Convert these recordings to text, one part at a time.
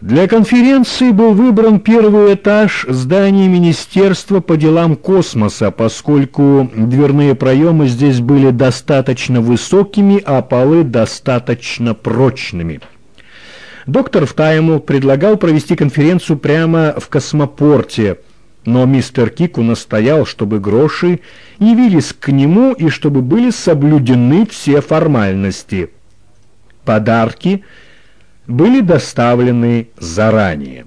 Для конференции был выбран первый этаж здания Министерства по делам космоса, поскольку дверные проемы здесь были достаточно высокими, а полы достаточно прочными. Доктор Втаймл предлагал провести конференцию прямо в космопорте, но мистер Кику настоял, чтобы гроши явились к нему и чтобы были соблюдены все формальности. Подарки – были доставлены заранее.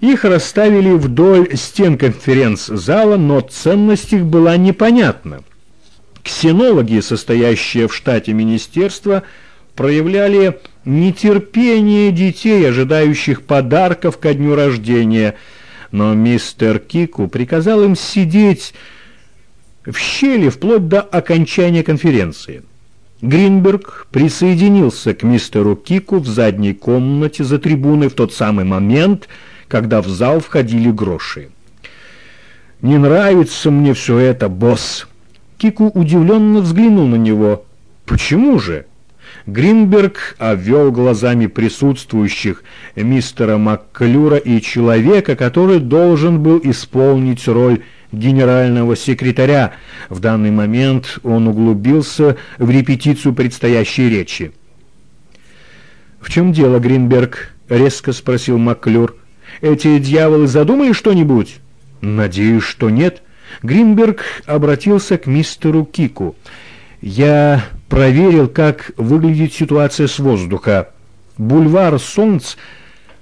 Их расставили вдоль стен конференц-зала, но ценность их была непонятна. Ксенологи, состоящие в штате министерства, проявляли нетерпение детей, ожидающих подарков ко дню рождения, но мистер Кику приказал им сидеть в щели вплоть до окончания конференции. Гринберг присоединился к мистеру Кику в задней комнате за трибуной в тот самый момент, когда в зал входили гроши. «Не нравится мне все это, босс!» Кику удивленно взглянул на него. «Почему же?» Гринберг обвел глазами присутствующих мистера Макклюра и человека, который должен был исполнить роль генерального секретаря. В данный момент он углубился в репетицию предстоящей речи. «В чем дело, Гринберг?» — резко спросил Макклюр. «Эти дьяволы задумали что-нибудь?» «Надеюсь, что нет». Гринберг обратился к мистеру Кику. «Я проверил, как выглядит ситуация с воздуха. Бульвар Солнц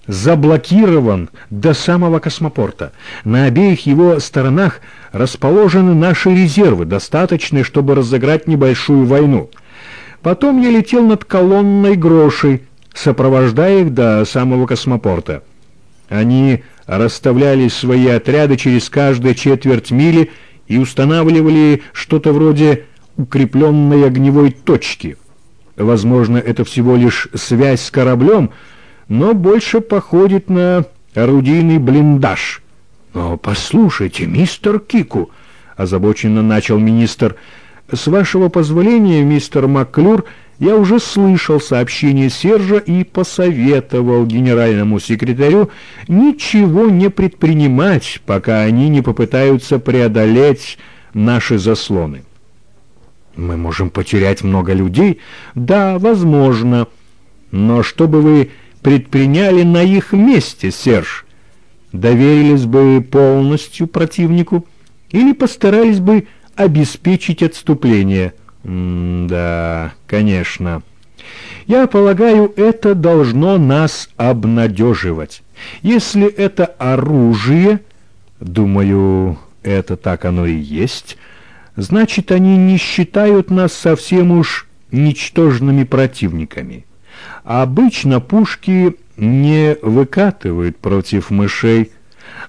заблокирован до самого космопорта. На обеих его сторонах расположены наши резервы, достаточные, чтобы разыграть небольшую войну. Потом я летел над колонной грошей, сопровождая их до самого космопорта. Они расставляли свои отряды через каждые четверть мили и устанавливали что-то вроде укрепленной огневой точки. Возможно, это всего лишь связь с кораблем, но больше походит на орудийный блиндаж. «Но послушайте, мистер Кику», — озабоченно начал министр, — «с вашего позволения, мистер Макклюр, я уже слышал сообщение Сержа и посоветовал генеральному секретарю ничего не предпринимать, пока они не попытаются преодолеть наши заслоны». «Мы можем потерять много людей?» «Да, возможно. Но чтобы вы предприняли на их месте, Серж? Доверились бы полностью противнику или постарались бы обеспечить отступление? М да, конечно. Я полагаю, это должно нас обнадеживать. Если это оружие, думаю, это так оно и есть, значит, они не считают нас совсем уж ничтожными противниками. Обычно пушки не выкатывают против мышей.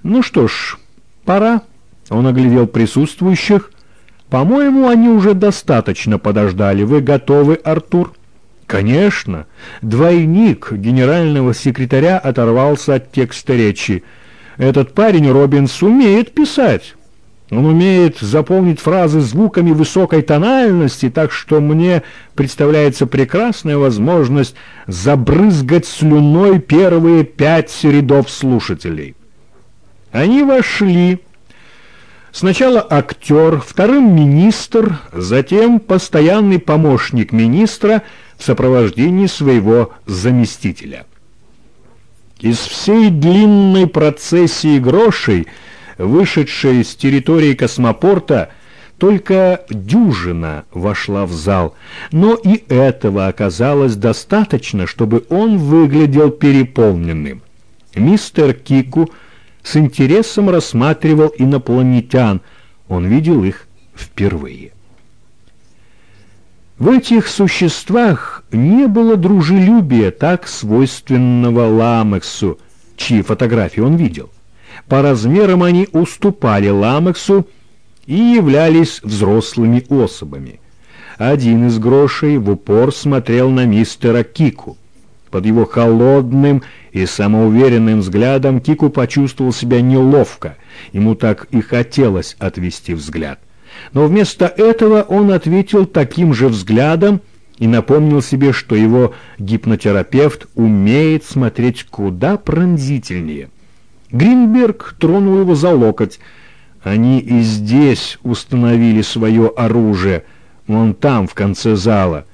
Ну что ж, пора. Он оглядел присутствующих. По-моему, они уже достаточно подождали. Вы готовы, Артур? Конечно. Двойник генерального секретаря оторвался от текста речи. Этот парень Робинс умеет писать. Он умеет заполнить фразы звуками высокой тональности, так что мне представляется прекрасная возможность забрызгать слюной первые пять рядов слушателей. Они вошли. Сначала актер, вторым министр, затем постоянный помощник министра в сопровождении своего заместителя. Из всей длинной процессии грошей – вышедшая с территории космопорта, только дюжина вошла в зал, но и этого оказалось достаточно, чтобы он выглядел переполненным. Мистер Кику с интересом рассматривал инопланетян, он видел их впервые. В этих существах не было дружелюбия, так свойственного Ламексу, чьи фотографии он видел. По размерам они уступали ламексу и являлись взрослыми особами. Один из грошей в упор смотрел на мистера Кику. Под его холодным и самоуверенным взглядом Кику почувствовал себя неловко. Ему так и хотелось отвести взгляд. Но вместо этого он ответил таким же взглядом и напомнил себе, что его гипнотерапевт умеет смотреть куда пронзительнее. Гринберг тронул его за локоть. Они и здесь установили свое оружие, вон там, в конце зала.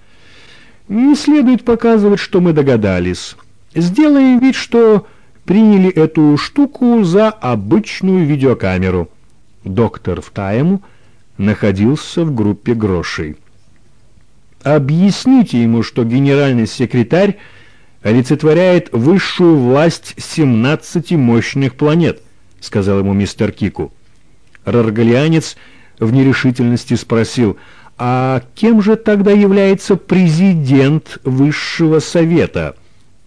Не следует показывать, что мы догадались. Сделаем вид, что приняли эту штуку за обычную видеокамеру. Доктор в тайму находился в группе грошей. Объясните ему, что генеральный секретарь олицетворяет высшую власть 17 мощных планет, сказал ему мистер Кику. Раргалианец в нерешительности спросил, а кем же тогда является президент высшего совета?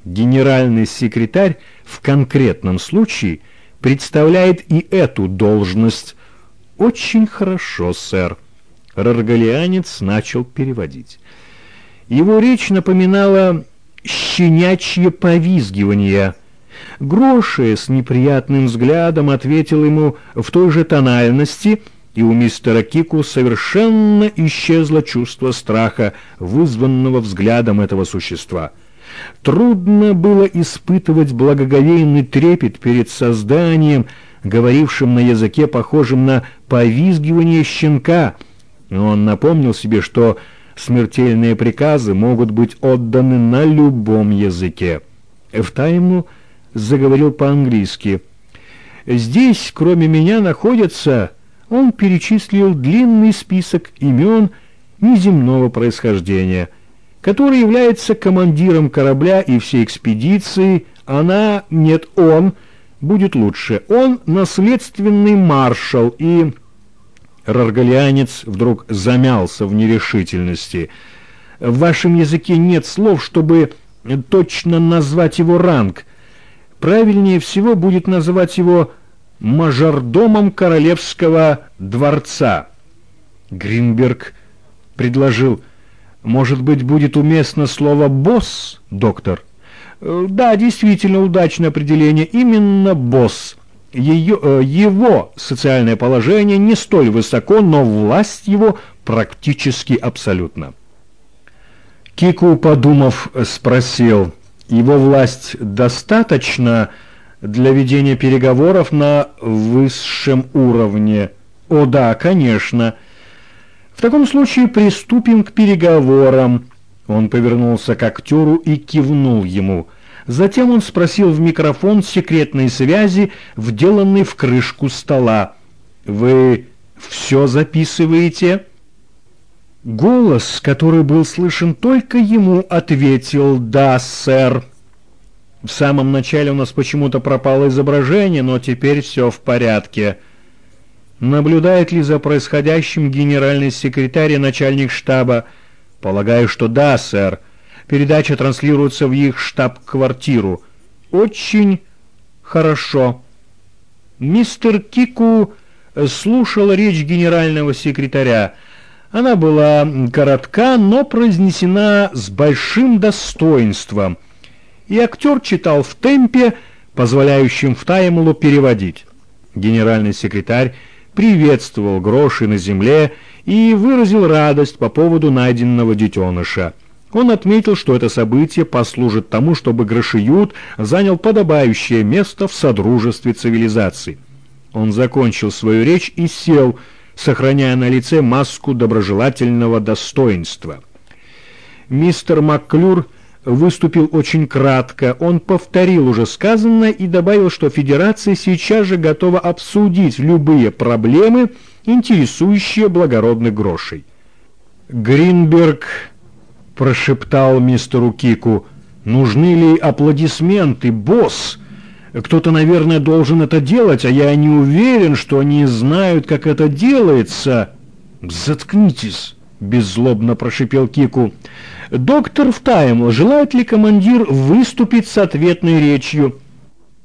Генеральный секретарь в конкретном случае представляет и эту должность. Очень хорошо, сэр. Раргалианец начал переводить. Его речь напоминала щенячье повизгивание. Гроши с неприятным взглядом ответил ему в той же тональности, и у мистера Кику совершенно исчезло чувство страха, вызванного взглядом этого существа. Трудно было испытывать благоговейный трепет перед созданием, говорившим на языке, похожем на повизгивание щенка — он напомнил себе, что смертельные приказы могут быть отданы на любом языке. Эфтайму заговорил по-английски. «Здесь, кроме меня, находятся...» Он перечислил длинный список имен неземного происхождения, который является командиром корабля и всей экспедиции. Она, нет, он, будет лучше. Он наследственный маршал и... Раргалианец вдруг замялся в нерешительности. «В вашем языке нет слов, чтобы точно назвать его ранг. Правильнее всего будет называть его мажордомом королевского дворца». Гринберг предложил, «Может быть, будет уместно слово «босс», доктор?» «Да, действительно удачное определение, именно «босс» ее, э, его социальное положение не столь высоко, но власть его практически абсолютна. Кику, подумав, спросил, его власть достаточно для ведения переговоров на высшем уровне? О да, конечно. В таком случае приступим к переговорам. Он повернулся к актеру и кивнул ему – Затем он спросил в микрофон секретной связи, вделанный в крышку стола. «Вы все записываете?» Голос, который был слышен только ему, ответил «Да, сэр». В самом начале у нас почему-то пропало изображение, но теперь все в порядке. Наблюдает ли за происходящим генеральный секретарь и начальник штаба? Полагаю, что да, сэр. Передача транслируется в их штаб-квартиру. Очень хорошо. Мистер Кику слушал речь генерального секретаря. Она была коротка, но произнесена с большим достоинством. И актер читал в темпе, позволяющем Втаймулу переводить. Генеральный секретарь приветствовал гроши на земле и выразил радость по поводу найденного детеныша. Он отметил, что это событие послужит тому, чтобы Грошиют занял подобающее место в содружестве цивилизаций. Он закончил свою речь и сел, сохраняя на лице маску доброжелательного достоинства. Мистер Макклюр выступил очень кратко. Он повторил уже сказанное и добавил, что Федерация сейчас же готова обсудить любые проблемы, интересующие благородных грошей. Гринберг прошептал мистеру Кику. «Нужны ли аплодисменты, босс? Кто-то, наверное, должен это делать, а я не уверен, что они знают, как это делается». «Заткнитесь!» — беззлобно прошипел Кику. «Доктор Втайм, желает ли командир выступить с ответной речью?»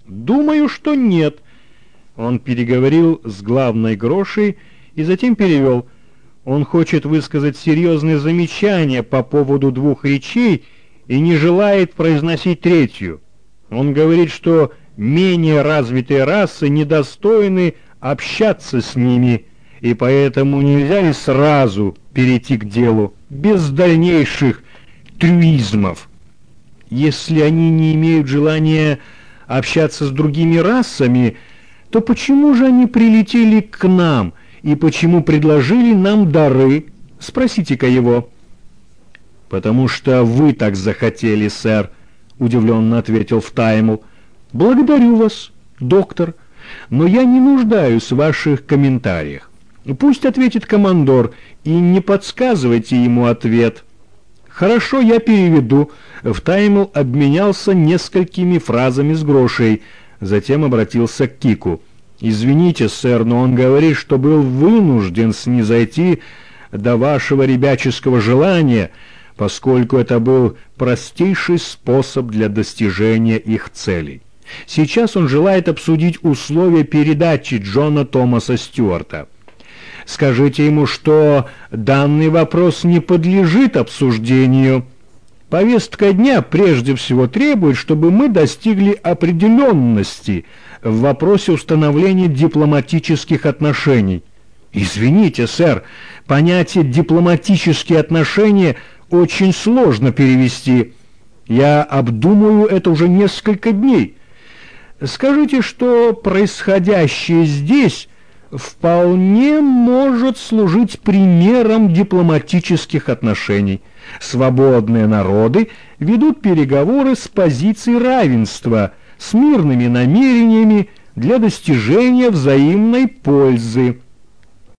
«Думаю, что нет». Он переговорил с главной грошей и затем перевел – он хочет высказать серьезные замечания по поводу двух речей и не желает произносить третью. Он говорит, что менее развитые расы недостойны общаться с ними, и поэтому нельзя ли сразу перейти к делу, без дальнейших трюизмов. Если они не имеют желания общаться с другими расами, то почему же они прилетели к нам и почему предложили нам дары? Спросите-ка его». «Потому что вы так захотели, сэр», — удивленно ответил Втаймл. «Благодарю вас, доктор, но я не нуждаюсь в ваших комментариях. Пусть ответит командор, и не подсказывайте ему ответ». «Хорошо, я переведу». Втаймл обменялся несколькими фразами с грошей, затем обратился к Кику. «Извините, сэр, но он говорит, что был вынужден снизойти до вашего ребяческого желания, поскольку это был простейший способ для достижения их целей. Сейчас он желает обсудить условия передачи Джона Томаса Стюарта. Скажите ему, что данный вопрос не подлежит обсуждению. Повестка дня прежде всего требует, чтобы мы достигли определенности в вопросе установления дипломатических отношений. Извините, сэр, понятие «дипломатические отношения» очень сложно перевести. Я обдумываю это уже несколько дней. Скажите, что происходящее здесь вполне может служить примером дипломатических отношений. Свободные народы ведут переговоры с позиции равенства, с мирными намерениями для достижения взаимной пользы.